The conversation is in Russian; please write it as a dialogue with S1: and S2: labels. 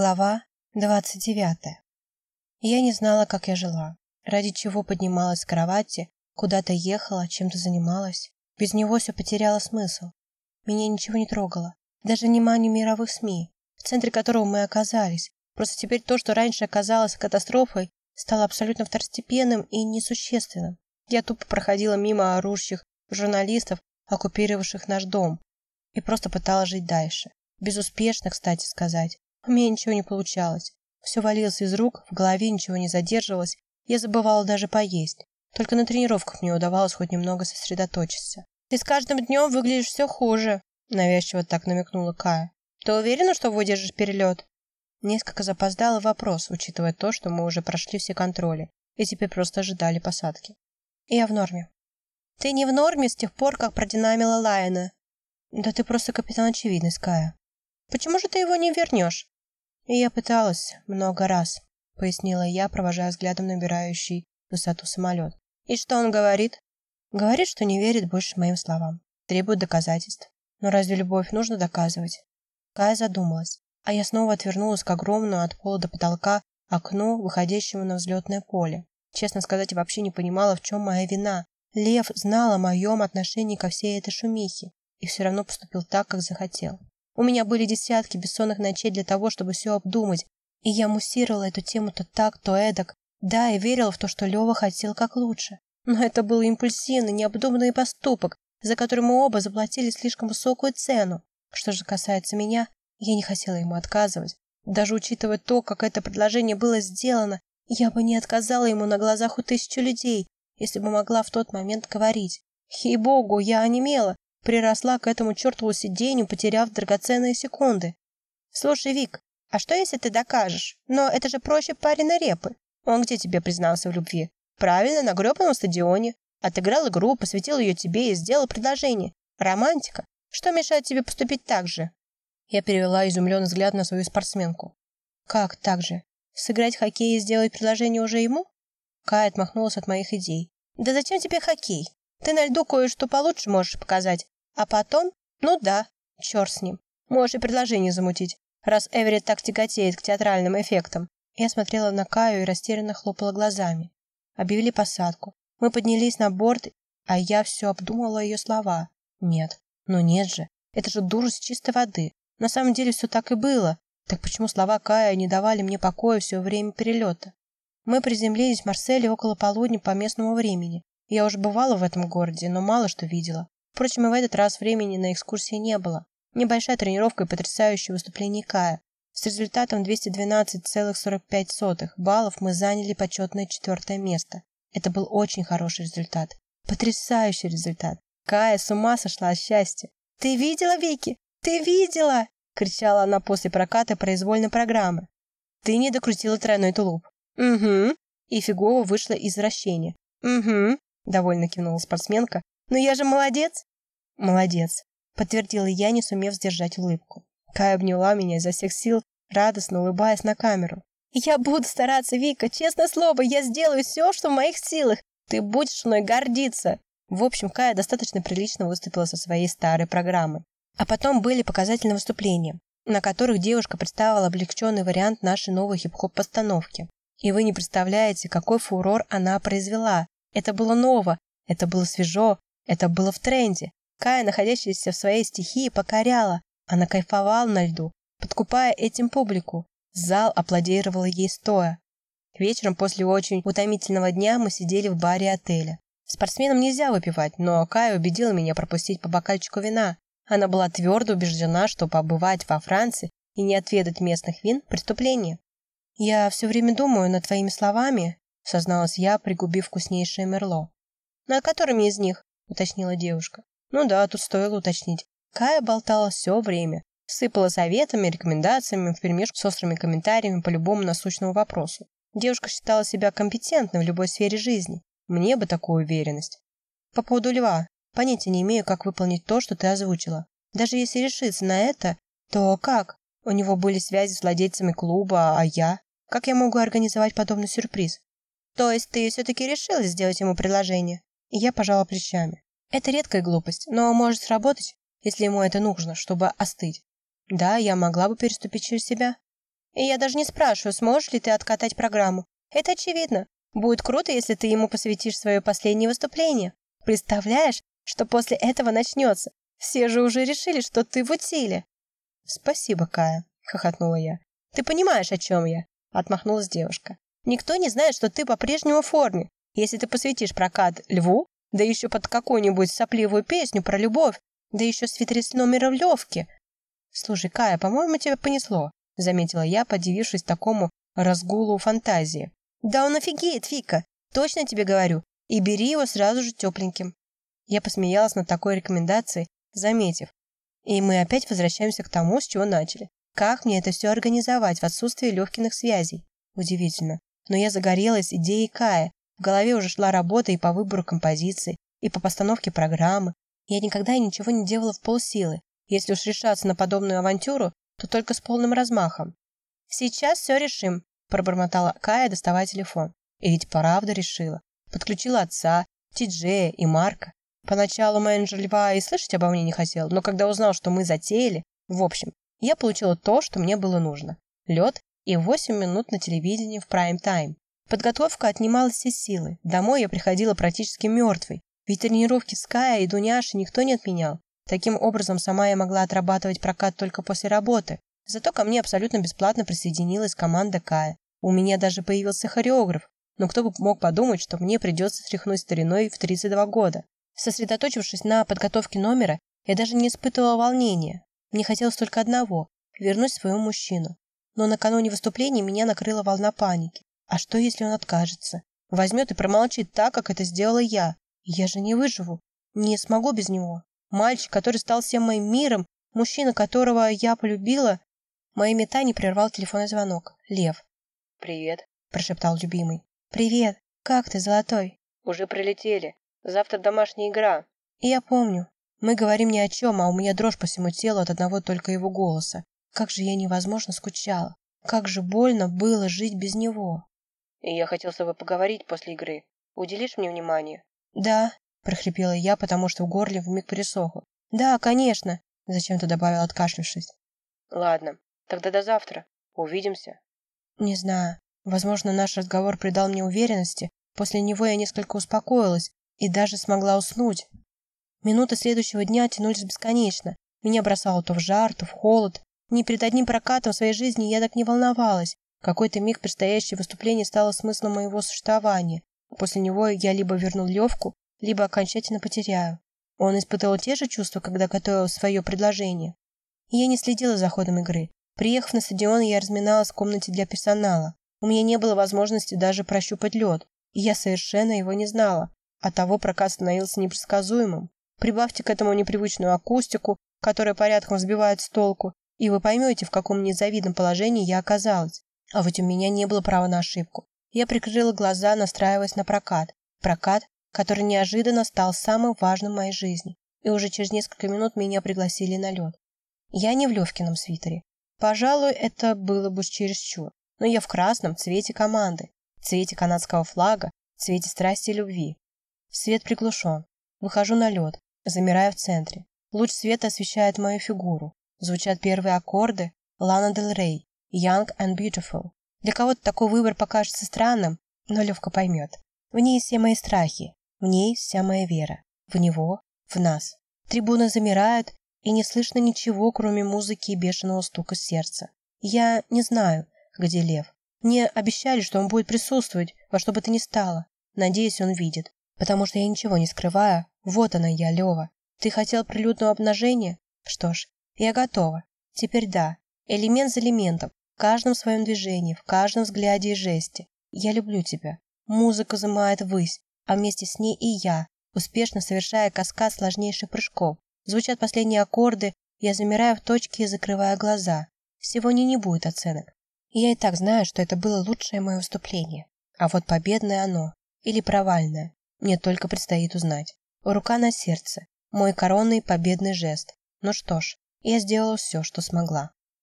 S1: Глава двадцать девятая. Я не знала, как я жила, ради чего поднималась с кровати, куда-то ехала, чем-то занималась. Без него все потеряло смысл. Меня ничего не трогало, даже внимание мировых СМИ, в центре которого мы оказались. Просто теперь то, что раньше оказалось катастрофой, стало абсолютно второстепенным и несущественным. Я тупо проходила мимо орущих журналистов, оккупировавших наш дом, и просто пыталась жить дальше. Безуспешно, кстати сказать. У меня ничего не получалось. Все валилось из рук, в голове ничего не задерживалось, я забывала даже поесть. Только на тренировках мне удавалось хоть немного сосредоточиться. «Ты с каждым днем выглядишь все хуже», — навязчиво так намекнула Кая. «Ты уверена, что выдержишь перелет?» Несколько запоздала вопрос, учитывая то, что мы уже прошли все контроли и теперь просто ожидали посадки. «Я в норме». «Ты не в норме с тех пор, как продинамила Лайена». «Да ты просто капитан очевидность, Кая». «Почему же ты его не вернешь?» Я пыталась много раз, пояснила я, провожая взглядом набирающий высоту самолет. И что он говорит? Говорит, что не верит больше моим словам. Требует доказательств. Но разве любовь нужно доказывать? Кая задумалась, а я снова отвернулась к огромному от пола до потолка окну, выходящему на взлетное поле. Честно сказать, вообще не понимала, в чем моя вина. Лев знал о моем отношении ко всей этой шумихе и все равно поступил так, как захотел. У меня были десятки бессонных ночей для того, чтобы все обдумать, и я муссировала эту тему то так, то эдак. Да, и верила в то, что Лева хотел как лучше. Но это был импульсивный, необдуманный поступок, за который мы оба заплатили слишком высокую цену. Что же касается меня, я не хотела ему отказывать. Даже учитывая то, как это предложение было сделано, я бы не отказала ему на глазах у тысячи людей, если бы могла в тот момент говорить. Ей-богу, я онемела, Приросла к этому чертову сиденью, потеряв драгоценные секунды. Слушай, Вик, а что если ты докажешь? Но это же проще парень репы. Он где тебе признался в любви? Правильно, на гребаном стадионе. Отыграл игру, посвятил ее тебе и сделал предложение. Романтика. Что мешает тебе поступить так же? Я перевела изумленный взгляд на свою спортсменку. Как так же? Сыграть хоккей и сделать предложение уже ему? Кай отмахнулась от моих идей. Да зачем тебе хоккей? Ты на льду кое-что получше можешь показать. А потом, ну да, черт с ним. Можешь и предложение замутить, раз Эверетт так тяготеет к театральным эффектам. Я смотрела на Каю и растерянно хлопала глазами. Объявили посадку. Мы поднялись на борт, а я все обдумывала ее слова. Нет, ну нет же, это же дурость чистой воды. На самом деле все так и было. Так почему слова Кая не давали мне покоя все время перелета? Мы приземлились в Марселе около полудня по местному времени. Я уже бывала в этом городе, но мало что видела. Впрочем, и в этот раз времени на экскурсии не было. Небольшая тренировка и потрясающее выступление Кая. С результатом 212,45 баллов мы заняли почетное четвертое место. Это был очень хороший результат. Потрясающий результат. Кая с ума сошла от счастья. «Ты видела, Вики? Ты видела?» кричала она после проката произвольной программы. «Ты не докрутила тройной тулуп». «Угу». И фигово вышла из вращения. «Угу довольно кивнула спортсменка. «Но я же молодец!» «Молодец!» — подтвердила я, не сумев сдержать улыбку. Кая обняла меня изо всех сил, радостно улыбаясь на камеру. «Я буду стараться, Вика, честное слово, я сделаю все, что в моих силах. Ты будешь мной гордиться!» В общем, Кая достаточно прилично выступила со своей старой программой. А потом были показательные выступления, на которых девушка представила облегченный вариант нашей новой хип-хоп-постановки. И вы не представляете, какой фурор она произвела. Это было ново, это было свежо, это было в тренде. Кая, находящаяся в своей стихии, покоряла. Она кайфовала на льду, подкупая этим публику. Зал аплодировал ей стоя. Вечером после очень утомительного дня мы сидели в баре отеля. Спортсменам нельзя выпивать, но Кая убедила меня пропустить по бокальчику вина. Она была твердо убеждена, что побывать во Франции и не отведать местных вин – преступление. «Я все время думаю над твоими словами», созналась я, пригубив вкуснейшее мерло. «Над которыми из них?» — уточнила девушка. «Ну да, тут стоило уточнить. Кая болтала все время, сыпала советами, рекомендациями, вперемешку с острыми комментариями по любому насущному вопросу. Девушка считала себя компетентной в любой сфере жизни. Мне бы такую уверенность. По поводу льва. Понятия не имею, как выполнить то, что ты озвучила. Даже если решиться на это, то как? У него были связи с владельцами клуба, а я? Как я могу организовать подобный сюрприз? То есть ты все-таки решила сделать ему предложение? И я пожала плечами. Это редкая глупость, но может сработать, если ему это нужно, чтобы остыть. Да, я могла бы переступить через себя. И я даже не спрашиваю, сможешь ли ты откатать программу. Это очевидно. Будет круто, если ты ему посвятишь свое последнее выступление. Представляешь, что после этого начнется? Все же уже решили, что ты в утиле. Спасибо, Кая, хохотнула я. Ты понимаешь, о чем я? Отмахнулась девушка. Никто не знает, что ты по-прежнему в форме. Если ты посвятишь прокат льву, да еще под какую-нибудь сопливую песню про любовь, да еще с ветряной Левки. Слушай, Кая, по-моему, тебя понесло, заметила я, подивившись такому разгулу фантазии. Да он офигеет, Фика, точно тебе говорю. И бери его сразу же тепленьким. Я посмеялась над такой рекомендацией, заметив. И мы опять возвращаемся к тому, с чего начали. Как мне это все организовать в отсутствии легких связей? Удивительно. Но я загорелась идеей Кая. В голове уже шла работа и по выбору композиции, и по постановке программы. Я никогда и ничего не делала в полсилы. Если уж решаться на подобную авантюру, то только с полным размахом. «Сейчас все решим», – пробормотала Кая, доставая телефон. И ведь правда решила. Подключила отца, Тиджея и Марка. Поначалу менеджер Льва и слышать обо мне не хотел, но когда узнал, что мы затеяли, в общем, я получила то, что мне было нужно. Лед и 8 минут на телевидении в прайм-тайм. Подготовка отнимала все силы. Домой я приходила практически мертвой, ведь тренировки с Кая и Дуняши никто не отменял. Таким образом, сама я могла отрабатывать прокат только после работы. Зато ко мне абсолютно бесплатно присоединилась команда Кая. У меня даже появился хореограф. Но кто бы мог подумать, что мне придется стряхнуть стариной в 32 года. Сосредоточившись на подготовке номера, я даже не испытывала волнения. Мне хотелось только одного – вернуть своего мужчину. Но накануне выступления меня накрыла волна паники. А что, если он откажется? Возьмет и промолчит так, как это сделала я. Я же не выживу. Не смогу без него. Мальчик, который стал всем моим миром, мужчина, которого я полюбила. Мои метания прервал телефонный звонок. Лев.
S2: «Привет», –
S1: прошептал любимый. «Привет. Как ты, золотой?»
S2: «Уже прилетели. Завтра домашняя игра.
S1: И я помню. Мы говорим ни о чем, а у меня дрожь по всему телу от одного только его голоса. Как же я невозможно скучала. Как же больно было жить без него.
S2: И я хотел с тобой поговорить после игры. Уделишь мне внимание?
S1: Да, прохрипела я, потому что в горле вмиг пересохло. Да, конечно, зачем-то добавил, откашлившись.
S2: Ладно, тогда до завтра. Увидимся.
S1: Не знаю. Возможно, наш разговор придал мне уверенности. После него я несколько успокоилась и даже смогла уснуть. Минуты следующего дня тянулись бесконечно. Меня бросало то в жар, то в холод. Ни перед одним прокатом в своей жизни я так не волновалась. Какой-то миг предстоящее выступление стало смыслом моего существования. После него я либо верну Левку, либо окончательно потеряю. Он испытывал те же чувства, когда готовил свое предложение. Я не следила за ходом игры. Приехав на стадион, я разминалась в комнате для персонала. У меня не было возможности даже прощупать лед, и я совершенно его не знала. Оттого прокат становился непредсказуемым. Прибавьте к этому непривычную акустику, которая порядком сбивает с толку, и вы поймете, в каком незавидном положении я оказалась. А ведь у меня не было права на ошибку. Я прикрыла глаза, настраиваясь на прокат. Прокат, который неожиданно стал самым важным в моей жизни. И уже через несколько минут меня пригласили на лед. Я не в Левкином свитере. Пожалуй, это было бы чересчур. Но я в красном цвете команды, цвете канадского флага, цвете страсти и любви. Свет приглушен. Выхожу на лед, замираю в центре. Луч света освещает мою фигуру. Звучат первые аккорды Лана Дель Рей, Young and Beautiful. Для кого-то такой выбор покажется странным, но Левка поймет. В ней все мои страхи, в ней вся моя вера. В него, в нас. Трибуны замирают, и не слышно ничего, кроме музыки и бешеного стука сердца. Я не знаю, где Лев. Мне обещали, что он будет присутствовать, во что бы то ни стало. Надеюсь, он видит потому что я ничего не скрываю. Вот она я, Лева. Ты хотел прилюдного обнажения? Что ж, я готова. Теперь да. Элемент за элементом. В каждом своем движении, в каждом взгляде и жесте. Я люблю тебя. Музыка замает ввысь, а вместе с ней и я, успешно совершая каскад сложнейших прыжков. Звучат последние аккорды, я замираю в точке и закрываю глаза. Сегодня не будет оценок. Я и так знаю, что это было лучшее мое выступление. А вот победное оно или провальное мне только предстоит узнать. Рука на сердце. Мой коронный победный жест. Ну что ж, я сделала все, что смогла.